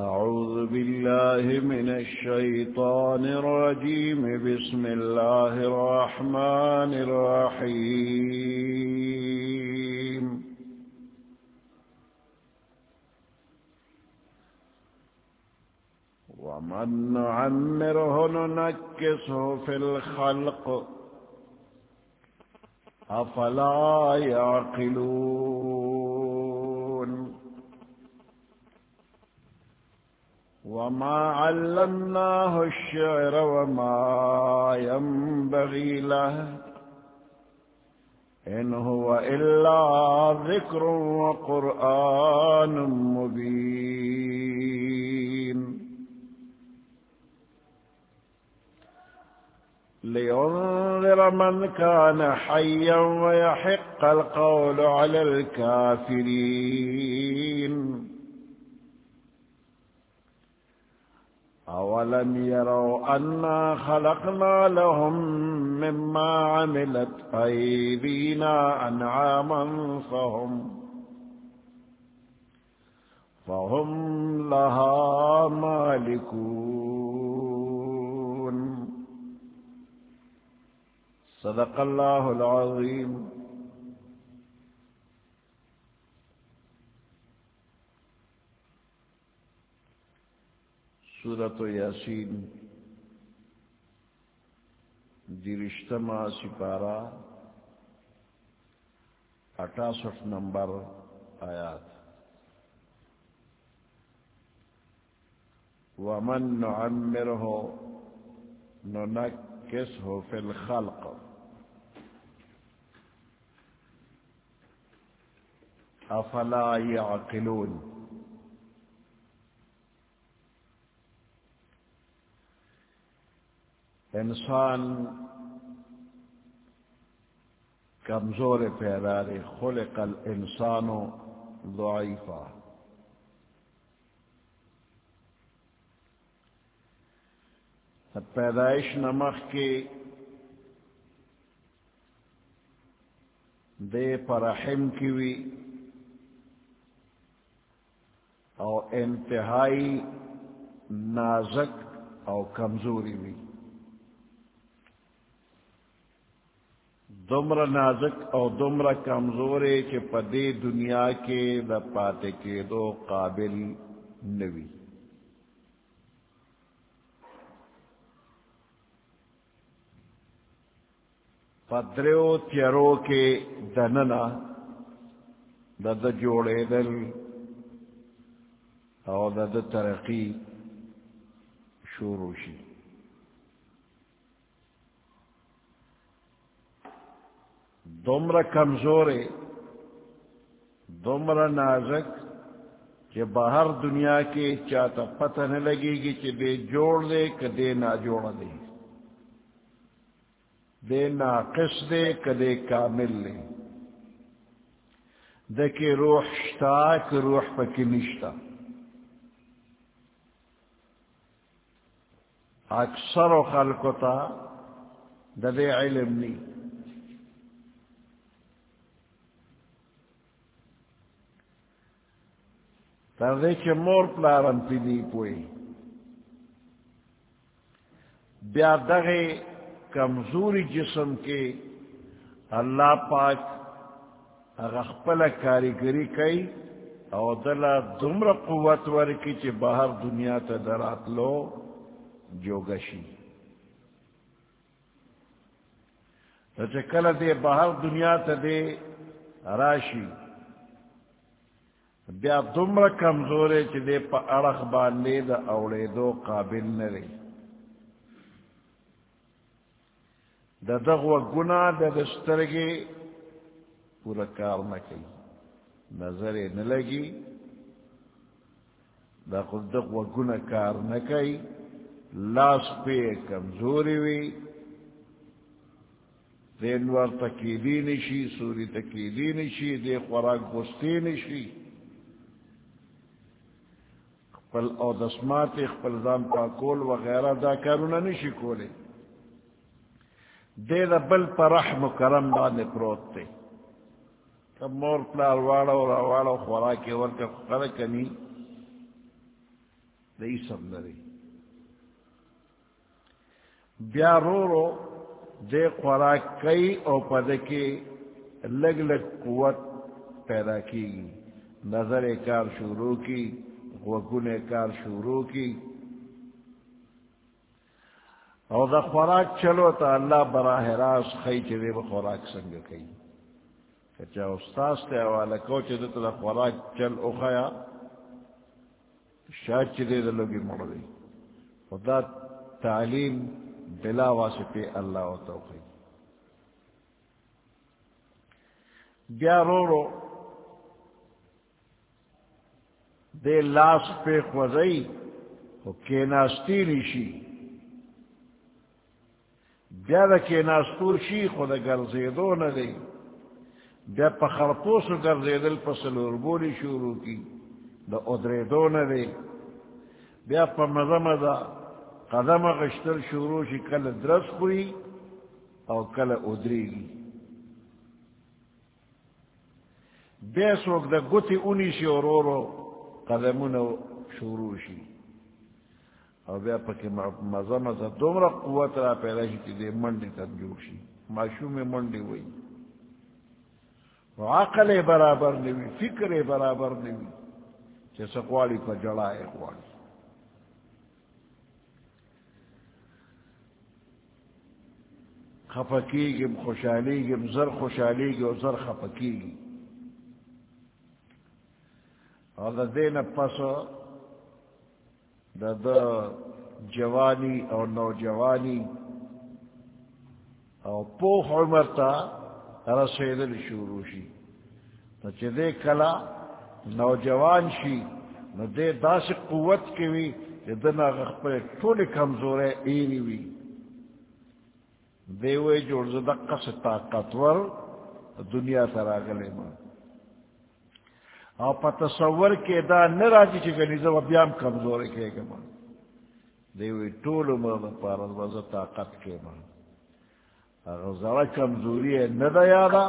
أعوذ بالله من الشيطان الرجيم. بسم الله الرحمن الرحيم. ومن نعمره ننكسه في الخلق أفلا يعقلون. وما علمناه الشعر وما ينبغي له إن هو إلا ذكر وقرآن مبين لينذر من كان حيا ويحق القول على الكافرين أولم يروا أنا خلقنا لهم مما عملت أيدينا أنعاما فهم فهم لها مالكون. صدق الله العظيم. سورت و یاسین جی درشتما سپارہ اٹھاسٹھ نمبر آیات۔ ومن نعمره، ننكسه في الخلق۔ افلا يعقلون؟ انسان کمزور پیدا رے خلق الانسان ضعیفا۔ پیدائش نمک کے دے پرحم کی وی اور انتہائی نازک اور کمزوری ہوئی دمر نازک او دمر کمزورے کے پدے دنیا کے دا پاتے کے دو قابل نوی پدرو تیرو کے دننا دد جوڑے دل او دد ترقی شوروشی دمر کمزور دمر نازک کہ باہر دنیا کے چاہتا پتہ نہ لگے گی کہ دے جوڑ دے کہ دے نہ جوڑ دے دے ناقص دے کہ دے کامل لے دے روح شتا کہ روح پکی نشتا اکثر و خلقتا دے علم نہیں تردے کے مور پلارم پیلی پوئی بیا دغے کمزوری جسم کے اللہ پاک اغخپل کاریگری کئی او دلا دمر قوت ورکی چی باہر دنیا تا درات لو جو گشی تو چکل دے باہر دنیا تا دے راشی بیا دمر کمزورے چی دے پا اڑخ باندے دا اوڑے دو قابل نرے دا دغو گنا دا دسترگے پورا کار نه نکی نظر نلگی دا خود دغو گنا کار نکی لاس پہ کمزوری وی دینوار تکیدی نشی سوری تکیدی نشی دے خوراک گستی نشی خپل او دسمات خپل ځان پاکول وغیرہ دا کارونه نشي کولی دے دا بل پر رحم و کرم باندې پروت تے کم مور پلار واړو را واړو خوراکي ورکه خره کني دئی سب لری بیا رو رو دے خوراک کئی او پد کے لگ لگ قوت پیدا کی نظر کار شروع کی وگن کار شروع کی. اور دا خوراک چلو تا اللہ براہ راست خی چلے وہ خوراک سنگ کئی کچا استاذ تے حوالہ کو چلے تو دا خوراک چل اخیا شاید چلے دا لوگی مڑ گئی خدا تعلیم بلا واسطے اللہ و توقی بیا رو رو دے لاس پہ خوزئی وہ کیناستی نیشی. بیا دا کیناستور شی خود گرزیدو ندی بیا پا خرپوسو گرزیدل پس لوربولی شروع کی. دا ادریدو ندی بیا پا مزا مزا قدم غشتر شروع شی کل درس خوری او کل ادری گی بیا سوک دا گتی اونی شی اور رو قدمون شروع شی او بیا پکی مزا مزا دومرا قوت را پیدا شی تی دی مندی تن جوڑ شی معشوم مندی وی عقل برابر نوی فکر برابر نوی چه سقوالی پا جڑائے قوالی خفکی گم خوشحالی گم زر خوشحالی گی اور زر خفکی گی اور دا دین پس دا دا جوانی اور نوجوانی اور پوخ عمر تا رسیدل شروع شی تو چی دے کلا نوجوان شی نو دے داس قوت کی وی دنا غخپر ٹولی کمزور ہے اینی وی دے وے جوڑ زدقہ سے طاقتور دنیا تراغلے ماں او پا تصور کے دا نراجی چی گنی زو بیام کمزور کے گا ماں دیوی طول مرد پارد وزا طاقت کے ماں اگر ذرا کمزوری ہے ندا یادا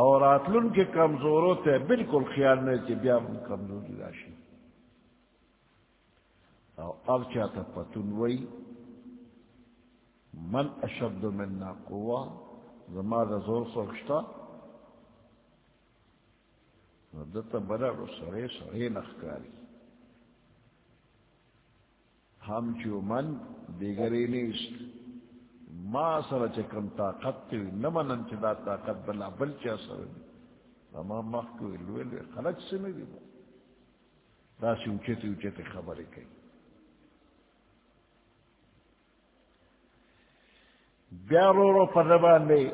اور آتلن کے کمزوروں تے بالکل خیال نہیں چی بیام کمزوری راشی او اب چاہتا پتن وی من اشد مننا قوة زما زور سوکشتا دتا بڑا سرے سرے نخکاری ہم چو من دیگری نیست. ما سر چکم طاقت تیوی نمنن چی دا طاقت بلا بل چا سر دی. اما مخکوی لویل خلق سمی دی دا سی اوچتی اوچتی خبری کئی بیا رو رو پر باندے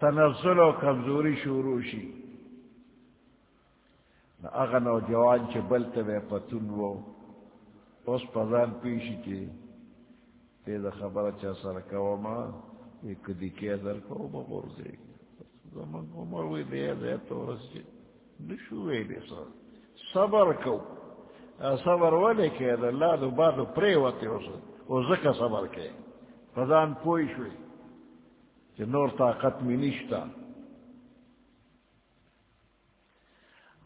تنزل و کمزوری شروع شی نا اغا نوجوان چه بلت بے پتون وہ اس پزان پیشی چه پیدا خبر چا سر کوا ما ایک دی کیا در کوا با غرزے زمان عمر وی دیا دیا تو رس چه نشو وی دی سر. صبر کو صبر ولی که در لادو بادو پریواتی ہو سر او زکا صبر که فضان پوئی شوئی کہ نور طاقت میں نشتا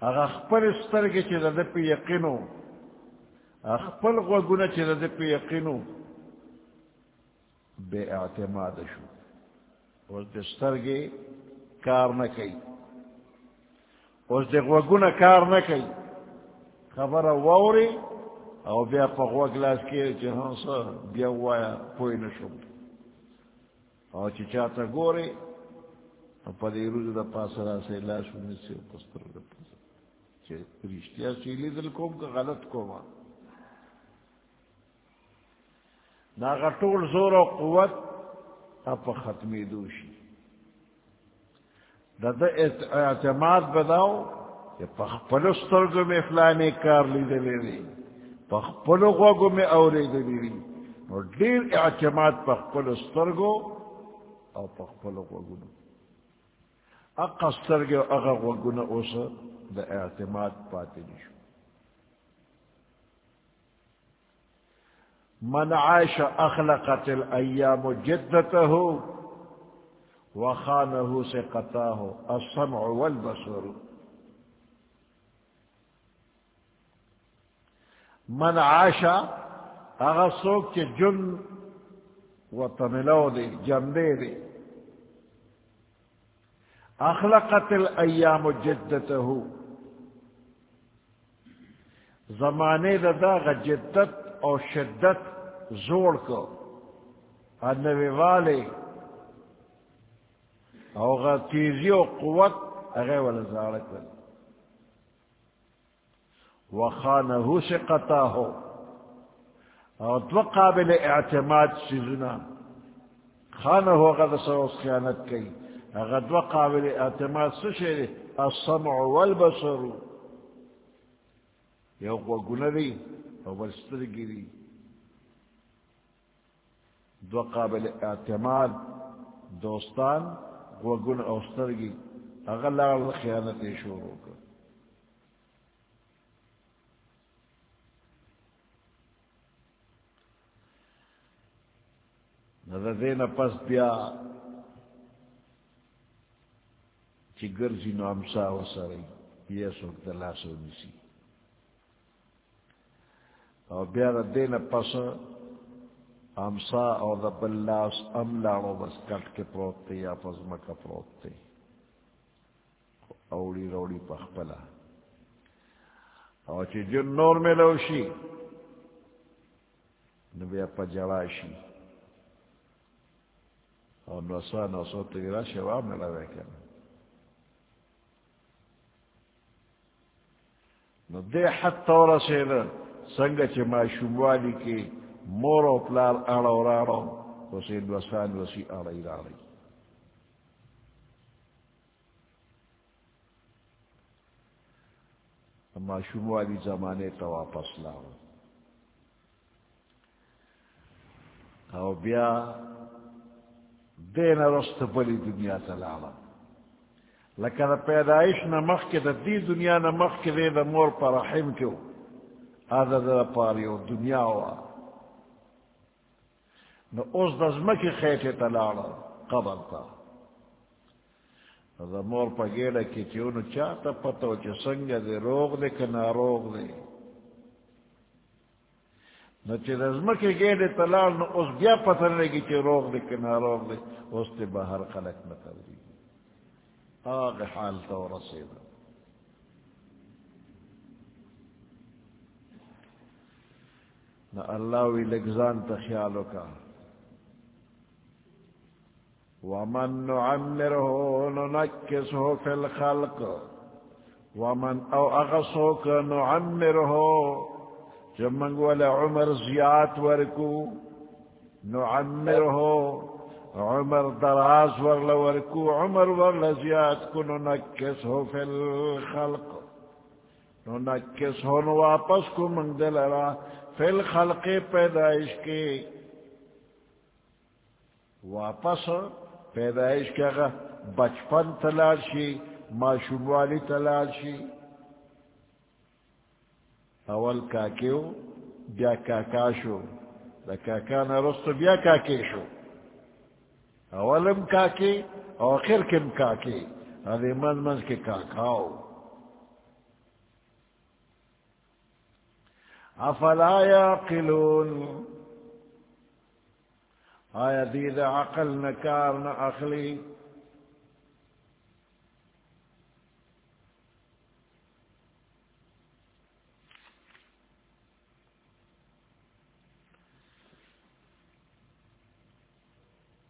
اگر اخپل استر کے چی رد پی یقینو اخپل غوگونا چی رد پی یقینو بے اعتماد شو. اس دے سترگے کار نہ کئی اس دے غوگونا کار نہ کئی خبر ووری او بیا پا غوگ لاس کیا چی سا بیا وایا پوئی نشو او چی چاہتا گوری پا دی روز دا پاس را سے لاسو نسی و پستر دا پاس چی رشتیا سیلی دل کوم کا غلط کوما ناغا طول زور و قوت اپا ختمی دوشی دا دا اعتماد بداو کہ پخپلو سترگو میں فلانے کار لی دلے دی. پخپلو غوگو میں اورے دلی دی. اور دیر اعتماد پخپلو سترگو او پخپلو غوگو اقا سترگو اغا غوگو نا اوسا دا اعتماد پاتے نشو من عاش اخلقت الایام جدته وخانه سقطاه السمع والبصر. من عاشا اغا سوک چے جن و تملو دے جمدے دے اخلقت الایام جدته. زمانے دا دا جدت اور شدت زوڑ کو والے او غا تیزی و قوت اغی والزارک وخانہو سے قطع ہو اور دو قابل اعتماد سیزنا خانہو غد سوس خیانت کی اگر دو قابل اعتماد سشے السمع والبصر. یو کو گنری او بلسترگی دی دو قابل اعتماد، دوستان وہ گن اوسترگی اگر لال خیانت شروع کر نظر دین پس بیا چی گرزی نو امسا و سرائی یہ سوک دلا سو نسی اور بیا دین پس امسا او دا بلاس ام بس کٹ کے پروت تے یا پس مکا پروت تے اوڑی روڑی پخپلا او چی جن نور میں لوشی، نبی اپا جواشی اور نوسا نوسو تیرا شوا ملا وے نو دے حد طورا سینا سنگ چی ما شموالی کی مورو پلار آڑو راڑو وسی نوسان وسی آڑی راڑی اما شموالی زمانے تا واپس لاؤ۔ او بیا، دین رست بلی دنیا تلالا لکه لکن پیدائش نمخ کے دا دی دنیا نمخ کے دے دا مور پر رحم کیو آدھا دا پاریو دنیا ہوا نو اس دزمکی خیٹے تلالا قبر تا دا مور پا گیڑا کی چیو نو چاہتا پتو چی سنگ دے روغ دے کنا روغ دے نو چې د ځمکې ګېډې ته لاړ، نو اوس بیا پته نه لګي چې روغ دی که ناروغ دی. اوس ته بهر خلک نه توري هغه حال ته ورسېده نو الله وی لګزان ته خیال وکړه ومن نعمره ننكسه في الخلق۔ ومن او اغسوك نعمره۔ جمنگ والا عمر زیات ورکو نعمر ہو عمر دراز ورل ورکو، عمر ورل زیات کو ننکس ہو فی الخلق. ننکس ہو نو واپس کو منگ دل را فی الخلق پیدائش کے واپس پیدائش کے اگر بچپن تلاشی معشوم والی تلاشی اول کاکیو، بیا کاکا شو. دا کاکا نرستو بیا کاکی شو. اولم کاکی او آخر کم کاکی؟ ادھے من من کے کاکاؤ. افلا یاقلون؟ آیا دید عقل نکار نہ اخلی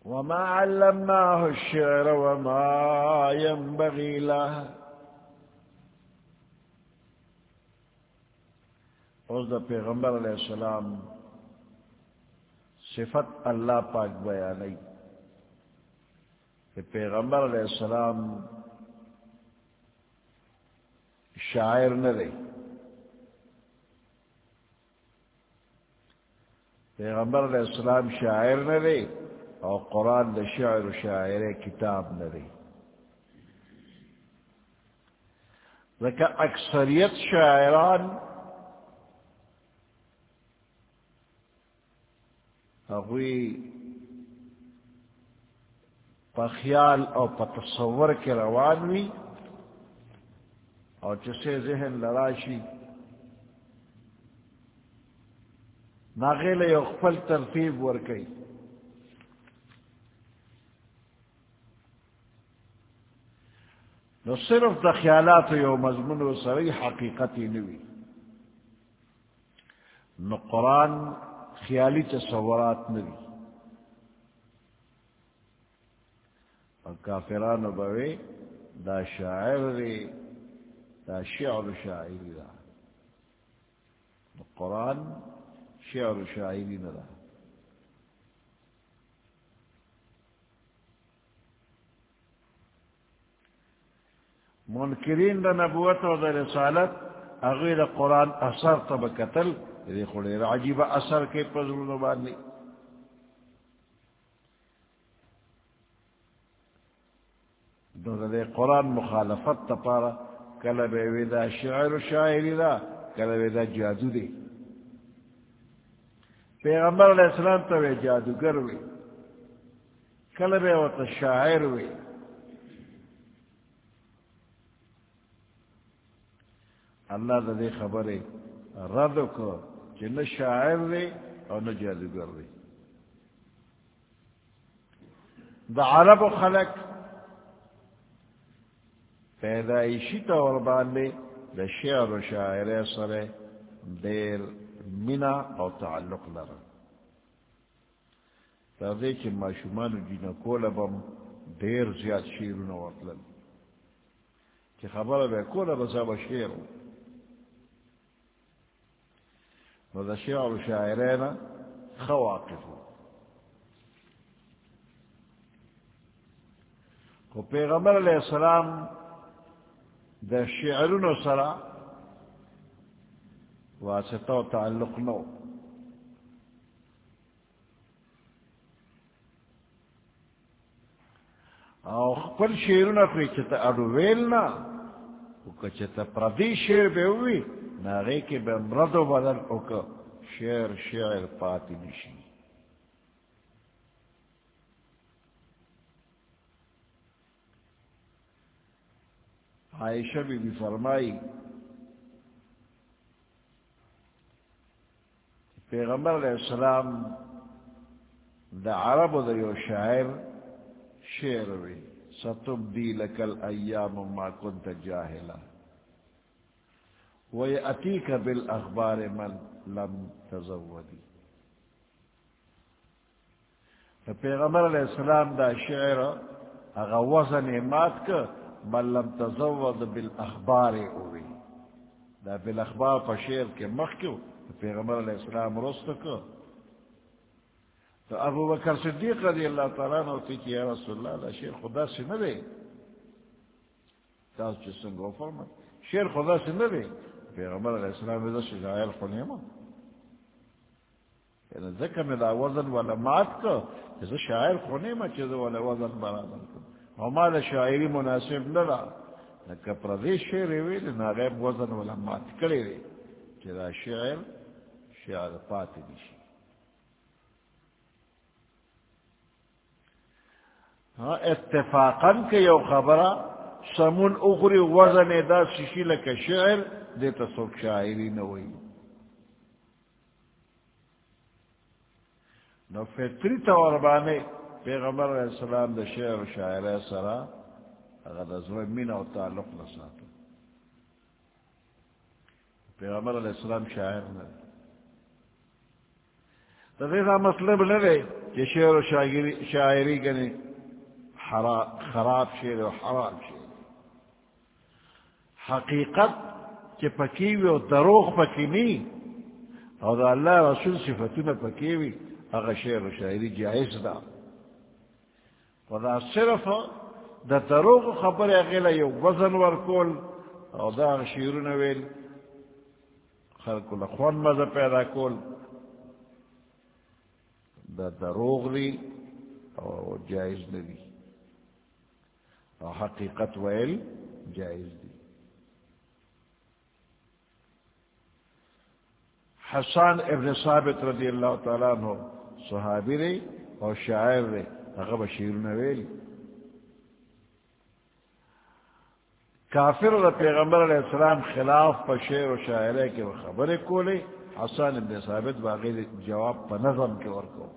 وما علمناه الشعر وما ينبغي له. اس دا پیغمبر علیہ السلام صفت اللہ پاک بیا نہیں کہ پیغمبر علیہ السلام شاعر نہ رہی. پیغمبر علیہ السلام شاعر نہ رہی. اور قرآن دا شعر و شاعر کتاب نری لیکن اکثریت شاعران اگوی پخیال اور پتصور کے روان اور جسے ذہن لراشی۔ ناغیل یو خپل ترتیب ورکی۔ نو صرف دا خیالات یو مضمون و سری حقیقتی نوی نو قرآن خیالی تصورات نوی اور کافران بوے دا شاعر ری دا شعر شاعری دا قرآن شعر شاعری نہ ندا منکرین دا نبوت و دا رسالت اغیر قرآن اثر تب قتل دے خودے عجیب اثر کے پزر نبانی دے قرآن مخالفت تپارا کل بے ودا شعر و شاعری دا کل ودا جادو دے پیغمبر علیہ السلام تا تو جادوگر ہوئی کل بے وہ شاعر ہوئی اللہ دا دے خبر رد کو کہ نہ شاعر دے اور نہ جادوگر دے۔ دا عرب و خلق پیدائشی طور باندے دا شعر و شاعر سر دیر منا او تعلق لرا۔ تردے چی معشومان جینا کولا بم دیر زیاد شیرون وطلل چی خبر بے کولا بزا بشیرو نو دا شعر و شاعرین خواقفو کو پیغمبر علیہ السلام دا شعرون و سرا واسطہ و تعلق نو او خپل شعرون پر چتا اڈو ویلنا چتا پردی شعر بے ہوئی ناغے کے بے مرد و بدل اوکا شعر شعر پاتی نشی۔ عائشہ بھی بھی فرمائی، پیغمبر علیہ السلام دا عرب و دا یو شاعر شعر وی، ستبدی لکل ایام ما کنت جاہلا. ویأتیک بالاخبار من لم تزودی پیغمبر علیہ السلام دا شعر اگا وزن مات کا من لم تزود بالاخبار اوی. دا بالاخبار پا شعر کے مخ کیوں پیغمبر علیہ السلام رست کو تو ابو بکر صدیق رضی اللہ تعالیٰ نے ہوتی کہ یا رسول اللہ دا شیر خدا سے نہ دے تاس جسن گو فرما شیر خدا سے نہ دے پیغمبر علیہ السلام دا شجائر خنیما یعنی ذکر میں دا وزن والا مات کو جیسا شاعر خنیما چیزا والا وزن برابر کو وما دا شاعری مناسب لرا لکہ پردیش شیر ویلی نا غیب وزن والا مات کرے رہے چیزا شعر شعر پاتی نشی اتفاقا کہ یو خبرہ سمون اخری وزن دا سشی لکا شعر دیتا سوک شاعری نوئی نو فطری طور بانے پیغمبر علیہ السلام دا شعر و شاعر سرا، اگر دا زوی مین و تعلق نساتو پیغمبر علیہ السلام شاعر نہ۔ تو دیکھا مطلب نہ رہے کہ شعر و شاعری گنے خراب شعر و حرام شعر۔ حقیقت کہ پکیوی و دروغ پکی نہیں اور دا اللہ رسول صفتون پکیوی اگر شعر و شاعری جائز دا. و دا صرف دا دروغ خبر اغیل یو وزن ورکول اور دا شعرون ویل خلق لخوان مزا پیدا کول. دا دروغ دی اور جائز دی. اور حقیقت ویل جائز دی. حسان ابن ثابت رضی اللہ تعالیٰ عنہ صحابی رہی اور شاعر رہی اغب شیر نویل کافر اور پیغمبر علیہ السلام خلاف پر شعر و شاعرے کے وہ خبریں کولے حسان ابن ثابت باغی جواب پا نظم کے ورکو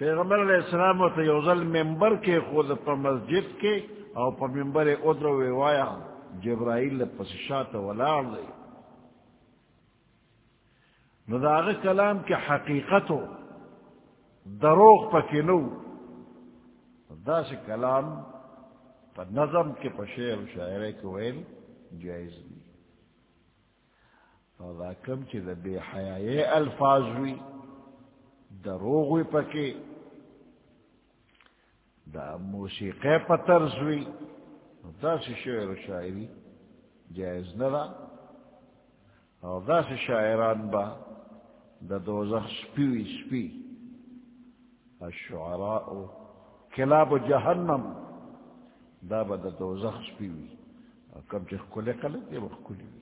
پیغمبر علیہ السلام و تیوزل ممبر کے خود پا مسجد کے او پا ممبر ادر و جبرائیل پس شاعت ولار دے نداغ کلام کے حقیقت ہو دروغ پکنو دا سے کلام پر نظم کے پشیر و شاعرے کو ویل جائز دی. اور دا کم چی دا بے حیائی الفاظ ہوئی دروغ ہوئی پکے دا موسیقی پترز ہوئی دا سے شعر و شاعری جائز ندا اور دا سے شاعران با دا دوزخ سپیوی سپی الشعراء کلاب جہنم دا با دا دوزخ سپیوی کم چه خکولی قلت دے با وی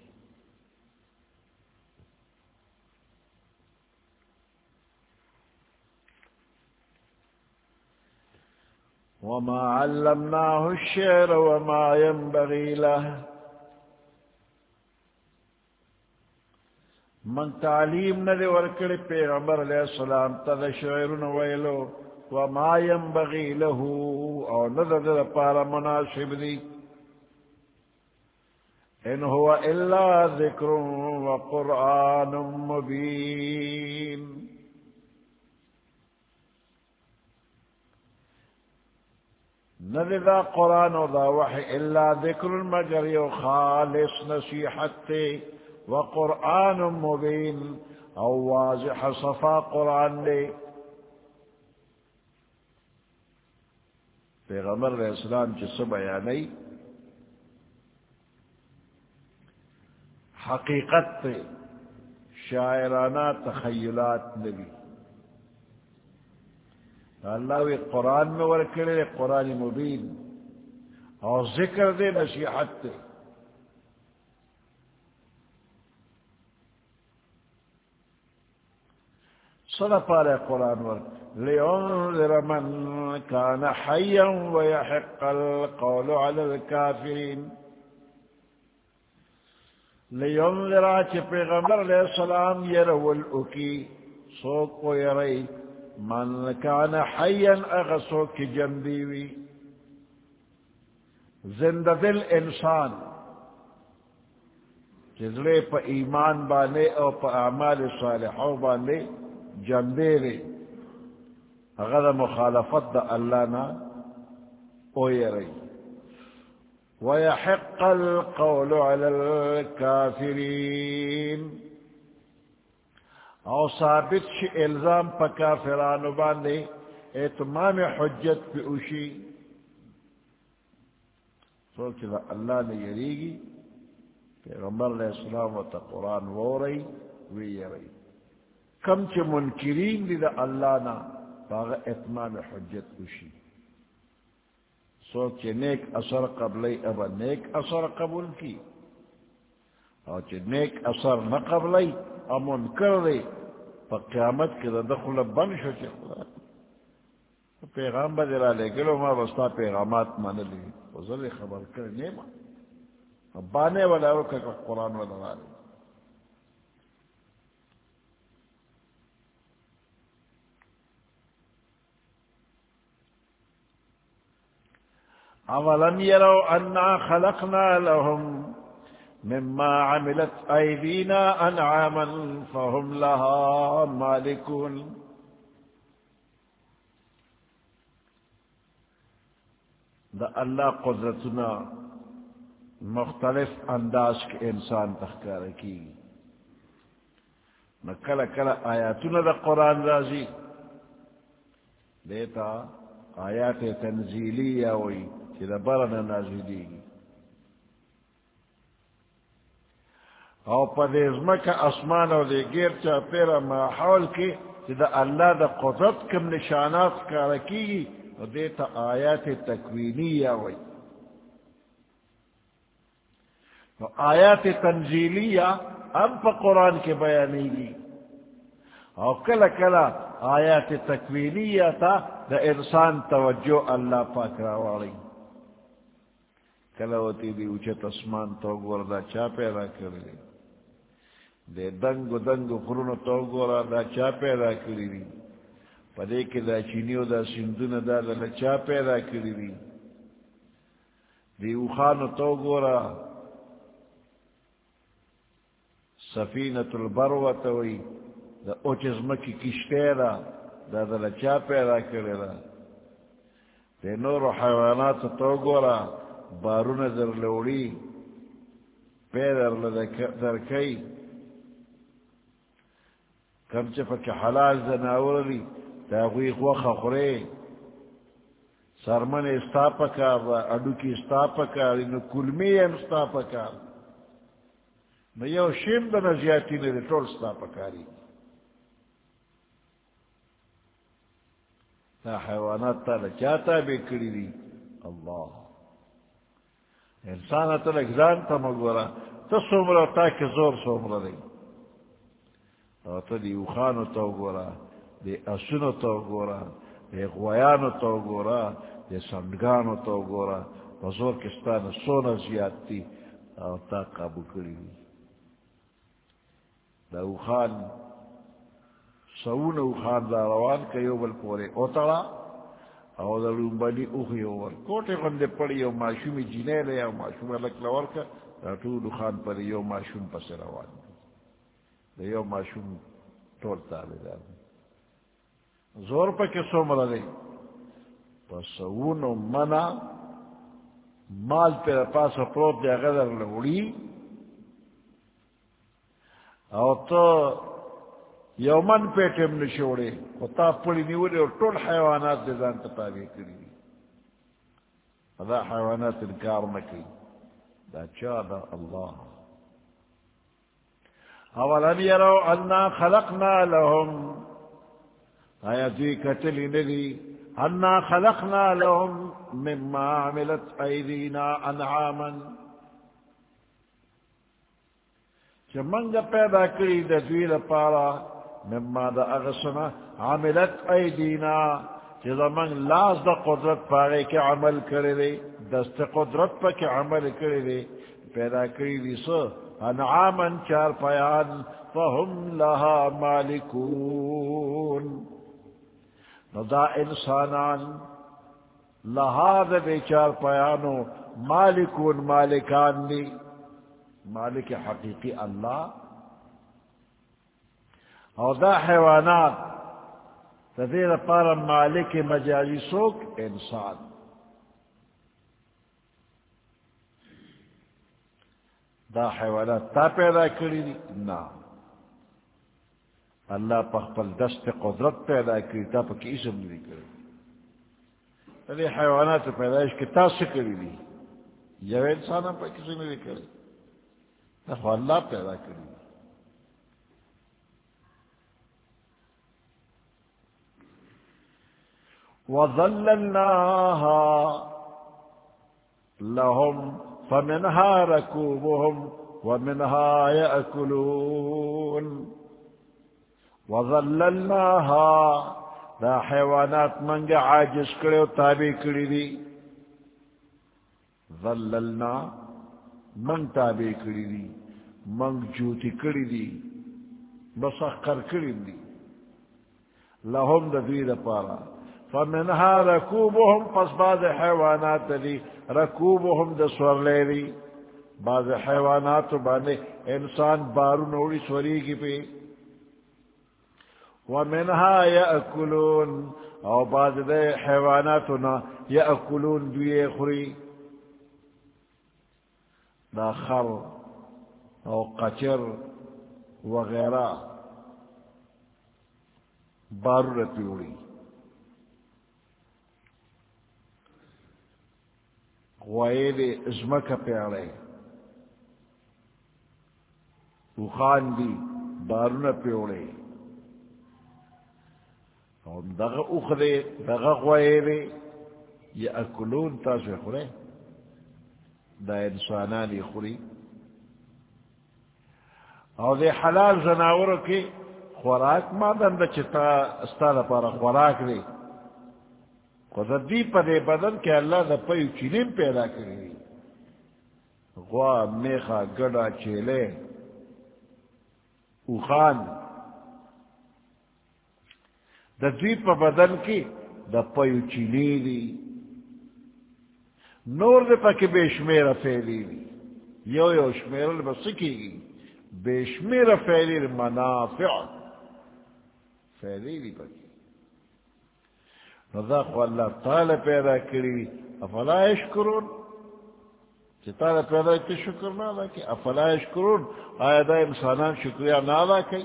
وما علمناه الشعر وما ينبغي له. من تعلیم ندی ورکڑی پیغمبر علیہ السلام تد شعرن ویلو، وما ينبغي له، او ندد پارا مناسب دی. ان هو الا ذکر وقرآن مبین. ندی دا قرآن و دا وحی الا ذکر مگر یو خالص نصیحت تے وقرآن مبین او واضح صفا قرآن دے۔ پیغمبر علیہ السلام چی سب بیانی؟ حقیقت تے شاعرانہ تخیلات نبی۔ اللہ وی قرآن میں ورکڑے قرآن مبین۔ اور ذکر دے نصیحت تے صدا پارے قرآن ورک۔ لينذر من كان حيا ويحق القول على الكافرين لينذر چه پیغمبر علیہ السلام يرول اکی، سوک و يرئی من كان حيا اغسوک جنبیوی زندہ دل انسان. جزلے پا ایمان بانے او پا اعمال صالحو بانے جنبے رے غد مخالفت دا اللہ نا اویرئی ويحق القول على الكافرين. او ثابت شي الزام پا کافرانو باندے اتمام حجت پی اوشی سوچ دا اللہ نے یریگی پیغمبر علیہ السلام و تا قرآن وورئی وی یرئی کم چ منکرین دی دا اللہ نا باغ اتمام حجت کشی سوچ نیک اثر قبل اب نیک اثر قبول کی. اور چ نیک اثر نہ قبل امن کر دے پا قیامت کے دا دخل بن شو چ پیغام بدرا لے گلو ما بستا پیغامات مان لی وزر خبر کر نیما بانے والا رو کہ قرآن والا لے أولم يروا أنا خلقنا لهم مما عملت أيدينا أنعاما فهم لها مالكون. دا اللہ قدرتنا مختلف انداز کے انسان تخکار کی. نہ کل کل آیاتنا دا قرآن رازی. دیتا آیات تنزیلی یا وئی کہ دا برنا نازلی گی او پا دے ازمکا اسمان او دے گیر چا پیرا ماحول کی کہ دا اللہ دا قدرت کم نشانات کارکی گی او دیتا آیات تکوینی یا وی تو آیات تنزیلی یا اب پا قرآن کے بیانی گی او کلا کلا آیات تکوینی یا تا دا انسان توجہ اللہ پاک راواری کلوتی دی اچت اسمان تو گورا دا چا پیدا کری دی؟ دے دنگ دنگ خرون تو گورا دا چا پیدا کری دی. پدے کے دا چینیو دا سندون دا دا چا پیدا کری دی. دی اوخانو تو گورا سفینت البروت وی، دا اوچز مکی کشتیرا دا دا چا پیدا کری دا دے نور حیوانات تو گورا بارون در لوڑی پیدر در کئی کم چپا چا حلال زناور لی تاغوی خوخ خورے سرمن استا پکار دا اڈو کی استا پکار انو کلمی ام استا پکار نو یو شیم دا نزیاتی ندی طول استا پکاری تا حیوانات تا لچاتا بے کری دی اللہ انسان تا لگزان تا مگورا تا سومرا تا که زور سومرا دی. او تا دی اوخانو تا گورا دی اسونو تا گورا دی غویانو تا گورا دی سندگانو تا گورا بزور کستان سونا زیاد تی او تا قابو کری دی دا اوخان سون اوخان دا روان که یو بل پورے اوتڑا او دا لومبالی اوخی اوور کوٹے غندے پڑی یو معشومی جینے لے یو معشوم لک لور کا دا طول خان پر یو معشوم پس روان دی دا یو معشوم طول تابے دا زور پا کسو مرا دے پس اونو منا مال پر پاس پروت دے غدر لوڑی او تو یو من پیٹم نشوڑے و تا پڑی نیولے اور طول حیوانات دے دان تتابع کری دا حیوانات انکار مکی دا چا دا اللہ اولم یرو انا خلقنا لهم. آیا دوی کتلی ندی؟ انا خلقنا لهم مما عملت ایدینا انعاما. چا منگا پیدا کری دا دوی لپارا، مما دا اغسنا عملت ایدینا. جزا من لاز دا قدرت پاگے کے عمل کرے دست قدرت پا کے عمل کرے پیدا کری دی سو؟ انعاما چار پیان فهم لها مالکون ندا انسانان لها دا بے چار پیانو مالکون مالکان دی مالک حقیقی اللہ اور دا حیوانات تدیر پار مالک مجالی سوک انسان دا حیوانات تا پیدا کری دی نا اللہ پخپل دست قدرت پیدا کری تا پا کی اسم نہیں کری تدیر حیوانات پیدایش کی تا سکری دی یو انسان پا کسی نہیں کری تا اللہ پیدا کری دی وظللناها لهم فمنها ركوبهم ومنها يأكلون. وظللناها. دا حيوانات منگا عاجز کرے و تابع کری دی. ظللنا. من تابع کری دی. من جوتی کری دی. بسخر کری دی. لهم دا دوی دا پارا. فمنها ركوبهم پس بعض حیوانات دی ركوبهم دا سور لیری بعض حیوانات بانے انسان بارو نوڑی سوری کی پی ومنها یأکلون او بعض دے حیواناتنا یأکلون دوی خری دا خر او قچر وغیرہ بارو رتیوڑی غوائل ازمک پیارے اخان دی بارون پیوڑے دغ اخرے دغ غوائل یہ اکلون تاسو خورے دا انسانانی خوری او دے حلال زناورو کی خوراک ما دن دا چتا استا پارا خوراک دے خود دی پا دے بدن کے اللہ دا پیو چینیم پیدا کری غوا میخا گڑا چیلے اوخان دا دوی پا بدن کی دا پیو چینی دی نور دے پا کی بے شمیر فیلی دی یو یو شمیر بسکی گی بے شمیر فیلی منافع. فیلی دی پا کی نظاق اللہ تعالی پیدا کری افلا اشکرون چی تعالی پیدا کی شکر نادا کی، افلا اشکرون آیا دا انسانان شکریہ نادا کی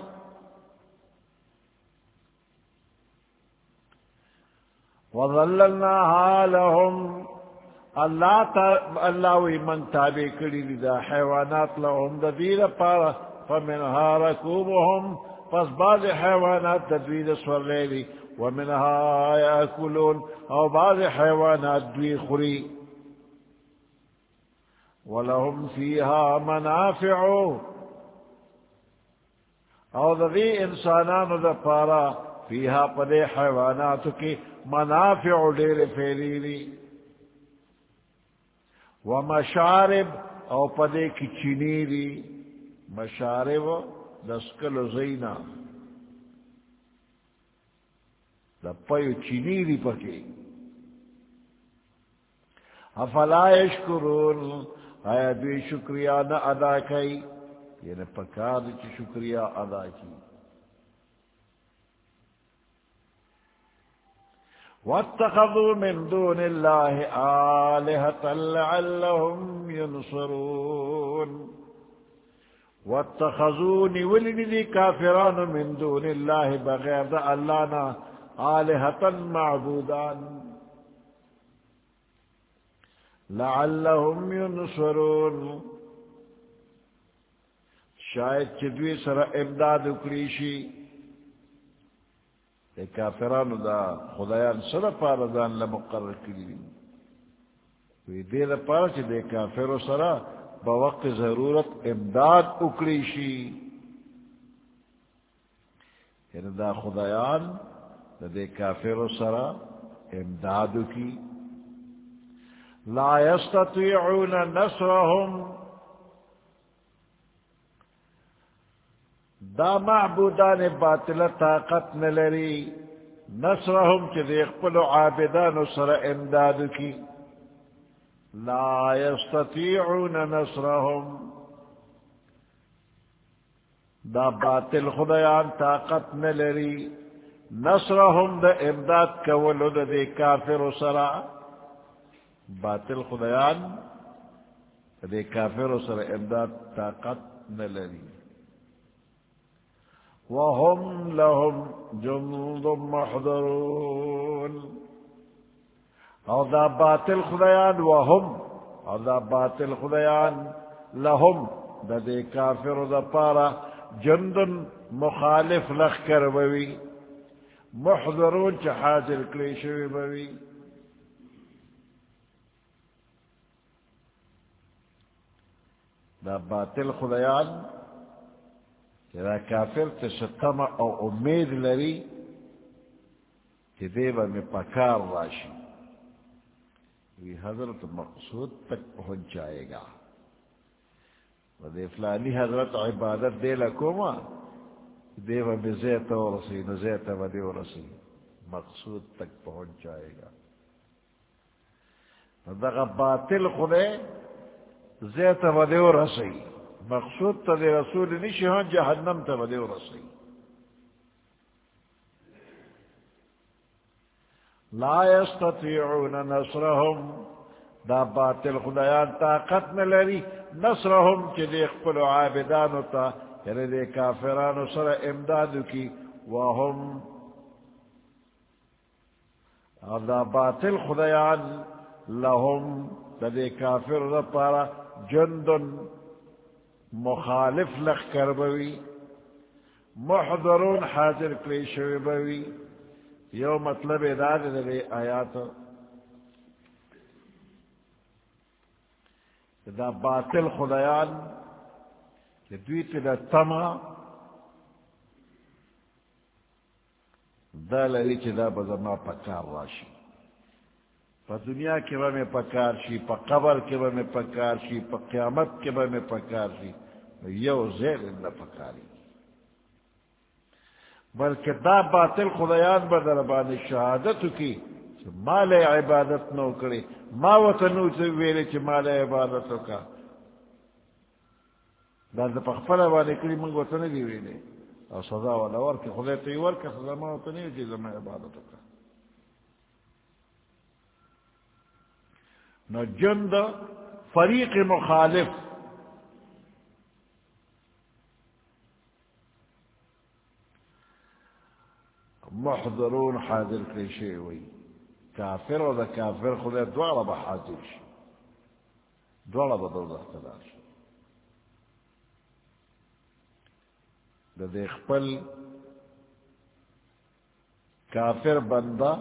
وظللناها لهم اللہ تا، اللہ وی من تابع کری دی دا حیوانات لهم، دا دیر پارا فمنها رکوبهم پس بعض حیوانات دا دوی دا سور ومنها یاکلون او بعض حیوانات دوی خری ولهم فيها منافع او دا دی انسانان دا پارا فيها پدے حیوانات کی منافع دیر فیلیلی ومشارب او پدے کی چینی دی مشارب دسکل زینا. دا پیو چینی دی پکی. افلا اشکرون آیا دوی شکریہ نہ یعنی ادا کی یعنی پکار چی شکریہ ادا کی. واتخذوا من دون الله آلهة لعلهم ينصرون واتخذوني ولدي كافران من دون الله بغير ألانا آلهة معبودان. لعلهم ينصرون. شاید چدوی سر امداد اکریشی. کافرانو دا خدایان سر پارا دان لمقرر کری وی دے دا چی دے کافرو سر با وقت ضرورت امداد اکڑی شی یعنی دا خدایان دا دے کافرو سر امدادو کی لا يستطيعون نصرهم. دا معبودان باطل طاقت نلری نصرهم چی دیخ پلو عابدان سر امداد کی لا يستطيعون نصرهم. دا باطل خدایان طاقت نلری نصرهم دا امداد کولو دا دے کافر سر باطل خدایان دے کافر سر امداد طاقت نلری وهم لهم جند محضرون. او دا باطل خدایان وهم، او دا باطل خدایان لهم. دا دے کافر دا پارا جند مخالف لخ کر بوی محضرون چا حاضر کلیشوی بوی دا باطل خدایان دا کافر تے او امید لری کہ دے با میں پکار راشی وی حضرت مقصود تک پہنچ جائے گا۔ فلانی حضرت عبادت دے لکو ما دے با میں زیت و رسی نزیت و دے و رسی، مقصود تک پہنچ جائے گا۔ دا باطل خودے، زیت و دے و رسی، مقصود تا دے رسول نشی ہاں جہنم تا بدے رسی۔ لا يستطيعون نصرهم. دا باطل خدایان طاقت میں لری نصرهم چی دے اقبل عابدانو تا یعنی دے کافرانو سر امدادو کی وهم دا باطل خدایان لهم دا دے کافر دا پارا جندن مخالف لخ کر بوی محضرون حاضر کلیشوی بوی یو مطلب اداد دے آیات۔ دا باطل خدایان دوی دا تما۔ دا لری چی دا بزما پکار راشی۔ پا دنیا کے با میں پکار شی، پا قبر کے با میں پکار شی، پا قیامت کے با میں پکار شی، یو زیر اللہ پکاری۔ بلکہ دا باطل خدایان با دربان شہادت کی مال عبادت نو کرے ما وطنو سے ویلے چھ مال عبادتو کا دا دا پخفل وانے کری منگ وطن دی ویلے اور سزا والا ورک خدای تو ورک سزا ما وطنی چیز میں عبادتو کا نو جند فریق مخالف محضرون حاضر کریشے ہوئی کافر و دا کافر خدا دوارا با حاضر شی دوارا با دو دختدار شی دا دیکھ پل کافر بندہ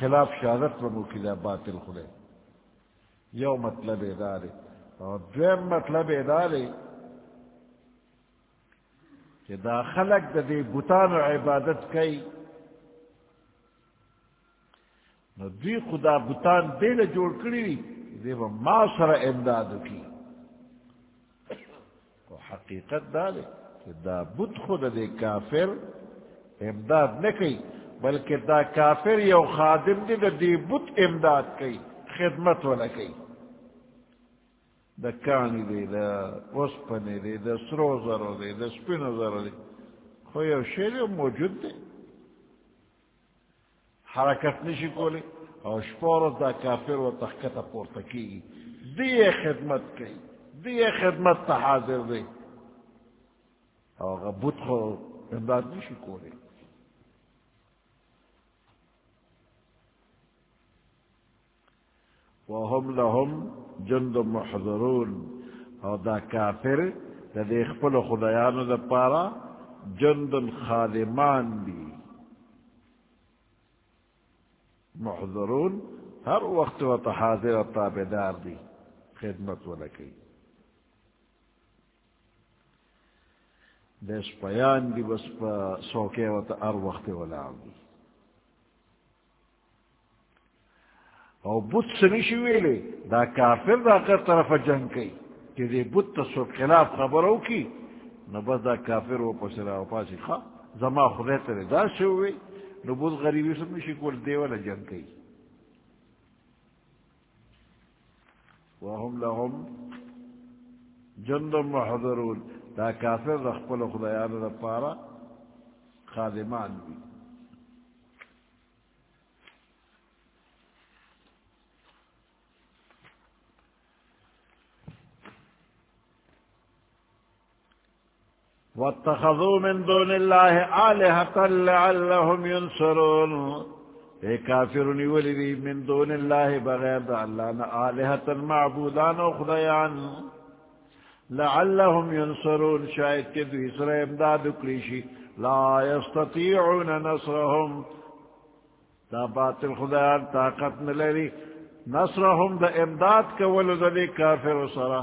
خلاف شہادت و مکیدہ باطل خدا یو مطلب ادارے اور دویم مطلب ادارے کہ دا خلق دا دے بتان و عبادت کئی نو دوی خدا بتان دے لے جوڑ کری دے با ما سر امدادو کی تو حقیقت دا دے کہ دا بت خود دے کافر امداد نکی بلکہ دا کافر یو خادم دے دا دی بت امداد کئی خدمت والا کئی دا کانی دے دا وسپنے دے دا سرو زرو دے دا سپینو زرو دے خو یو شیر موجود دے حرکت نشی کولی او شپور دا کافر و تخکت پورتا کی دی خدمت کی دی خدمت تا حاضر دے او غبوت خو امداد نشی کولی. وهم لهم جند محضرون. او دا کافر دا دیکھ پل خدایانو دا پارا جند خادمان دی محضرون، ہر وقت و تحاضر و تابدار دی، خدمت و لکی۔ دیس پیان دی بس پا سوکے و تا ار وقت و لعب دی۔ او بت سنشی ویلے، دا کافر دا کر طرف جنگ کئی، کہ دے بت سو خلاف خبروں کی نہ بس دا کافر وہ پسرا و پاسی خواہ زما خدای ترے دا سے نو بت غریبی سب نشی کول دے والا جنگ کئی. وهم لهم جند محضرون دا کافر رخپل خدایان دا پارا خادمان بھی. واتخذوا من دون الله آلهة لعلهم ينصرون. اے کافر نیولی من دون اللہ بغیر دا اللہ نا آلہتا معبودان و خدایان. لعلهم ينصرون، شاید کہ دوی سر امداد کلیشی لا يستطيعون نصرهم. دا باطل خدایان طاقت نلری نصرهم دا امداد کولو دا کافر سرہ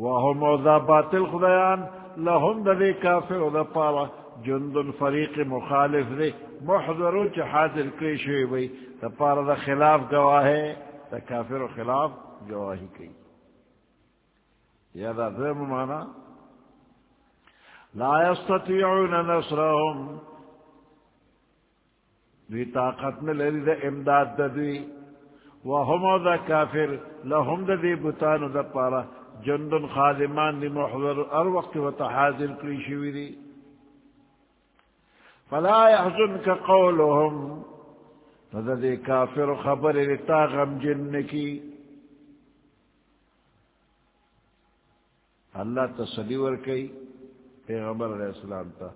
وهم ذا باطل خدایان، لهم دے کافر دا پارا جند فریق مخالف دے محضرون چا حاضر کئی شوی بی دا پارا دا خلاف گواہے دا کافر خلاف گواہی کئی یا دا ذرم مانا لا يستطيعون نصرهم. دوی طاقت نلری دا امداد دا دوی. وهم ذا كافر لهم دا دی بطان دا پارا جندن خادمان دی محضر ار وقت و تحاضر کری شوی دی. فلا يحزنك قولهم. فذا دی کافر خبر لتا غم جن کی اللہ تسلی ورکی پیغمبر علیہ السلام تا.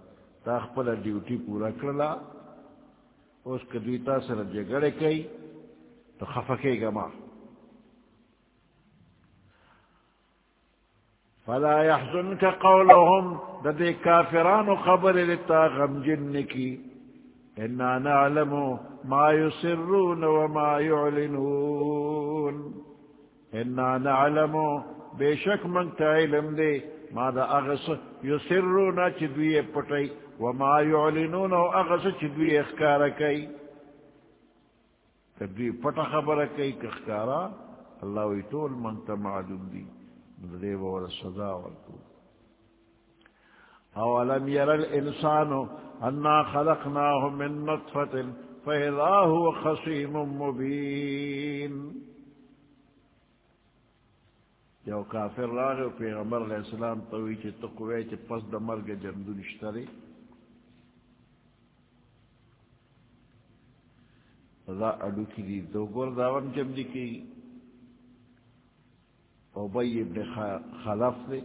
تا خپل ڈیوٹی پورا کرلا. اس کدویتا سر جگڑے کئی. تو خفکے گا ماں فلا يحزنك قولهم ددي كافران خبر لتا غم جنكي إنا نعلم ما يسرون وما يعلنون إنا نعلم بشك من تعلم دي ماذا أغس يسرون چدوية پتي وما يعلنون أغس چدوية اخكاركي کدی پٹا خبر کئی کخکارا، اللہ وی طول منتا معلوم دے بولا صدا والکو اولم یر الانسان انا خلقناه من نطفت فإذا هو خصيم مبين یو کافر راغ پیغمبر علیہ السلام توی چی تقوی چی پس دا مرگ جمدو نشتری دا اڈو کی دی. دو گر داون جمدی کی اوبی ابن خلف دے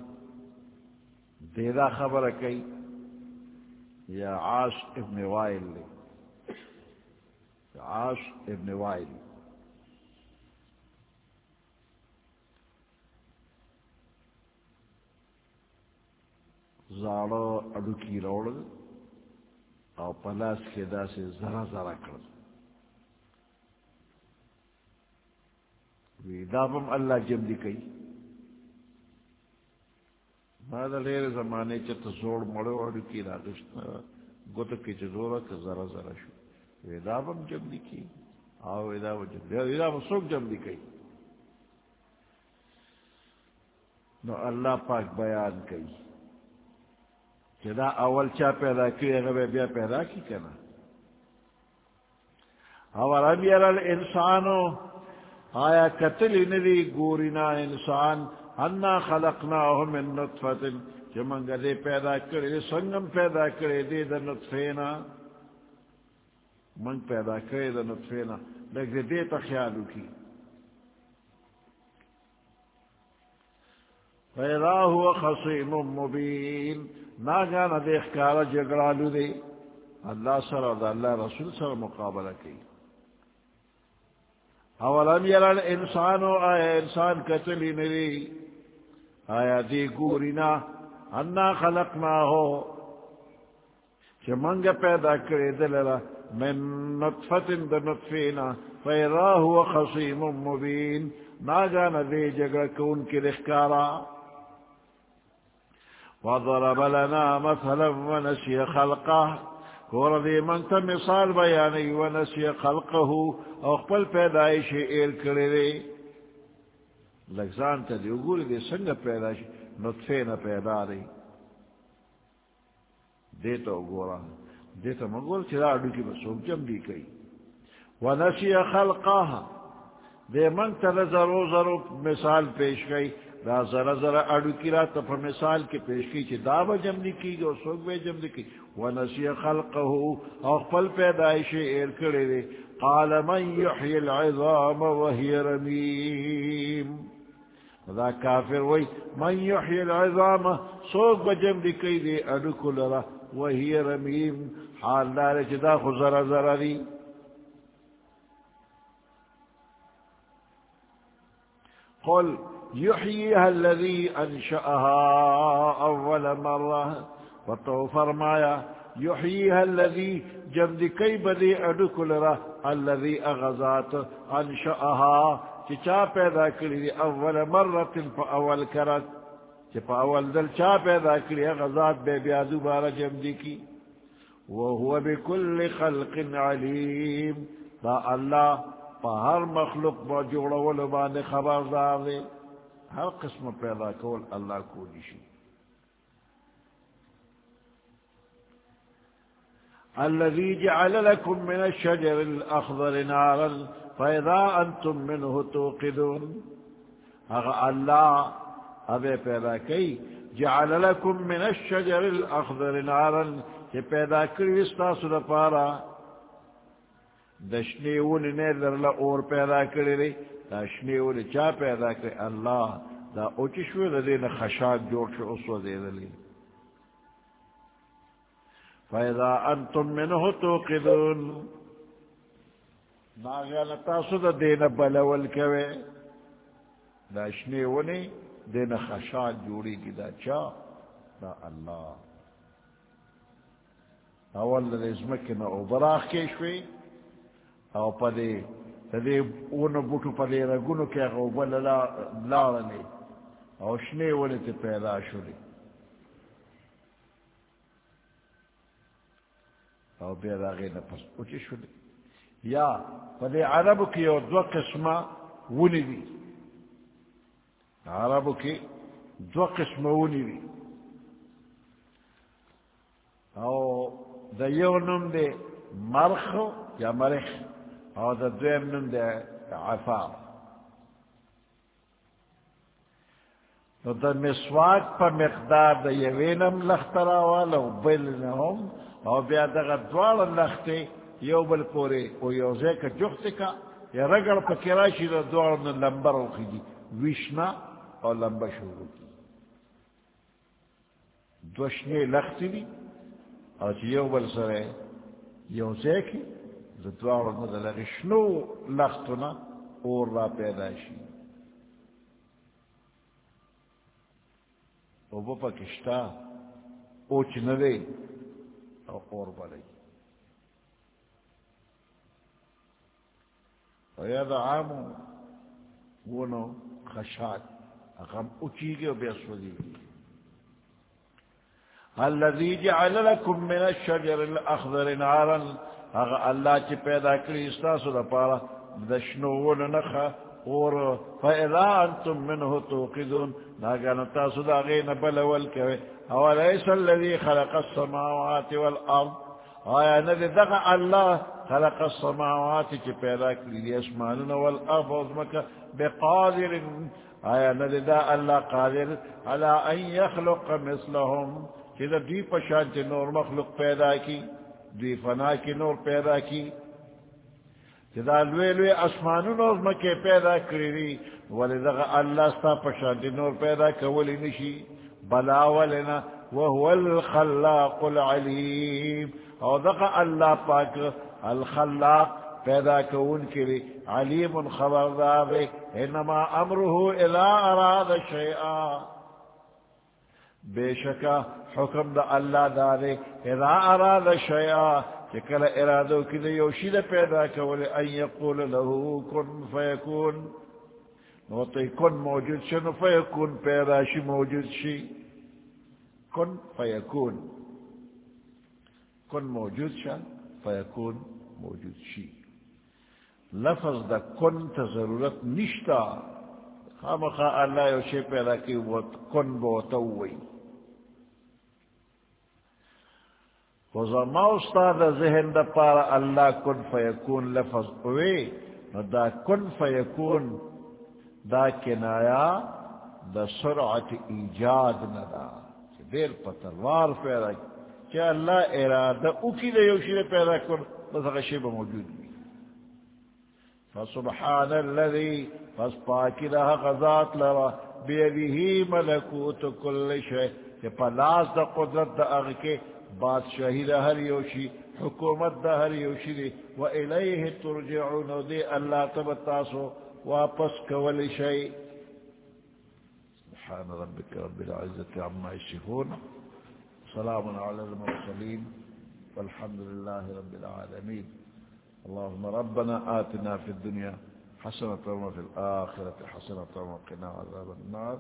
دیدا خبر کئی یا عاش ابن وائل دے عاش ابن وائل زاڑو اڈو کی روڑ او پلاس کے دا سے ذرا ذرا کر دابم اللہ جم دی کئی۔ مادا لیر زمانے چت زوڑ مڑو اڈو کی راگشت گت کی چزورا کہ ذرا ذرا شو. ویدابم جم دی کی؟ آو ویدابم جم دی ویدابم سوک جم دی کئی. نو اللہ پاک بیان کئی. دا اول چا پیدا کی اگر بیا پیدا کی کنا؟ اولم یر الانسانو. آیا قتل ندی گورینا انسان انا خلقناہ من نطفت جمانگا دے پیدا کرے دے سنگم پیدا کرے، دے دا نطفینا۔ منگ پیدا کرے دا نطفینا۔ لیکن دے دے تا خیالو کی فیدا ہوا خصیم مبین ناگانا دیکھ کارا جگڑالو دے۔ اللہ سر اور اللہ رسول سر مقابلہ کی۔ اولم یرال انسانو آیا انسان قتلی نوی آیا دی گورینا انا خلقنا ہو چھ منگ پیدا کرے دلرا، من نطفت دا نطفینا فیراہو خصیم مبین۔ ناگانا دے جگڑ کون کی دکھکارا وضرب لنا مثلا ونسي خلقه۔ ورضي من تم مثال بياني ونسي خلقه، او قبل پیدائش ایر کرے دے لگزان تا دی اگوری دے سنگ پیدائش نطفے نا پیدا دے دیتا اگورا دیتا مگور چرا اڈو کی بسوک جم دی کئی۔ ونسي خلقه دے من تا ذرو ذرو مثال پیش گئی دا ذرا ذرا اڑو کی رات پر مثال کے پیش کی چھ دا با جم لکی گو سوک بے جم لکی ونسی خلقه او خپل پیدائش ایر کرے دے۔ قال من یحیی العظام وہی رمیم۔ دا کافر وی، من یحیی العظام سوک با جم لکی دے اڑو کلرا وہی رمیم، حال دار چھ دا خو ذرا ذرا دی. قل يحييها الذي أنشأها أول مرة. وطو فرمايا يحييها الذي جمد كي بدي أدكل را الذي أغزات أنشأها چا پیدا کری دی اول مرت فاول کرت چا پا اول دل چا پیدا کری غزات بے بیا دوبارہ جم دی کی. وهو بكل خلق علیم، دا اللہ پا ہر مخلوق با جوڑا ولبان خبردار دے ہر قسم پیدا کول اللہ کو نشی الذي جعل لكم من الشجر الأخضر نارا فإذا أنتم منه توقدون أغا الله أبي پیدا كي جعل لكم من الشجر الأخضر نارا، کہ پیدا کری استاسو دا پارا۔ دشنی ونی نیدر لأور پیدا کری ری، دشنی اشنی چا پیدا کرے اللہ دا اوچشو دا دین خشاک جوڑ شو اسو دے دلی فیضا انتم منہو توقدون ناغیان تاسو دا دین بلول کوے دا اشنی ونی، دین خشاک جوڑی کی دا چا؟ دا اللہ. اول دا ازمکن او براخ کشوی او پا دے تدے اون بوٹو پدے رگونو کیا غو بل لارنے او شنے ولی تے پیدا شولی او بیا دا غیر نفس، اوچی شولی یا پدے عرب کی اور دو قسم ونی دی عرب کی دو قسم ونی دی او دا یو نم دے مرخ یا مرخ، او دا دویم نم دے عفار نو دا مسواک پا مقدار دا یوینم لخترا والا و بلنهم او بیا دا دوار لختے یو بل پورے او یو زیک جخت کا یا رگڑ پا کراشی دا دوار نا لمبر او خیدی ویشنا او لمبا شروع کی. دوشنی لختی دی او چی یو بل سرے یو زیکی، دا دوار نا دا لغشنو لختنا اور را پیدا شی. او بپا کشتا، اوچ ندے او اور بلی ويدا عامو ونو خشاد اقام اچیگی و بیسودی الذي جعل لكم من الشجر الاخضر نارا۔ اغا اللہ چی پیدا کری استاسو دا پارا دشنو وننخا اور فإذا أنتم منه توقدون۔ ناقانا تاسو دا غين بلول كوي أوليس الذي خلق السماوات والأرض۔ آیا ندی دغا اللہ خلق السماوات چی پیدا کری دی اسمانون والارض وزمکا بقادر. آیا ندی دا اللہ قادر؟ علا ان یخلق مثلهم چی دا دی پشان چی نور مخلوق پیدا کی دی فنا کی نور پیدا کی. چی دا لوی لوی اسمانون وزمکا پیدا کری دی، ولی دغا اللہ ستا پشان چی نور پیدا کولی نشی. بلا ولنا وهو الخلاق العليم او دقا اللہ پاک الخلاق پیدا کون کری علیم خبردار انما امره الى اراد شیئا۔ بے شکا حکم دا اللہ دارے اذا اراد شیئا۔ چکل ارادو کدے یوشید پیدا کولی ان یقول له کن فیکون۔ نوتی کن موجود شنو فیکون، پیدا شی موجود شی۔ کن فیکون۔ کن موجود شا۔ فیکون موجود شی. لفظ دا کن تا ضرورت نشتا. خام خواہ اللہ یو شی پیدا کی کن بوتوئی خوزا موستا دا ذہن دا پارا اللہ کن فیکون لفظ اوے دا کن فیکون دا کنایا دا سرعت ایجاد ندا دیر پتروار پیدا کی کہ اللہ ارادہ اکی دے یوشی پیدا کر بس غشی با موجود بھی فسبحان اللذی فس پاکی رہا غزات لرا بیدیہی ملکوت کل شے۔ کہ پلاس دا قدرت دا اغکے بادشاہی دا ہر یوشی حکومت دا ہر یوشی دے۔ و الیہ ترجعون، دے اللہ تبتاسو واپس کول شے۔ سبحان ربك رب العزة عما يشفون سلام على المرسلين والحمد لله رب العالمين. اللهم ربنا آتنا في الدنيا حسنة وفي الآخرة حسنة وقنا عذاب النار.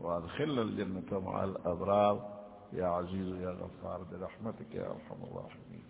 وادخلنا الجنة مع الأبرار. يا عزيز يا غفار برحمتك يا أرحم الراحمين.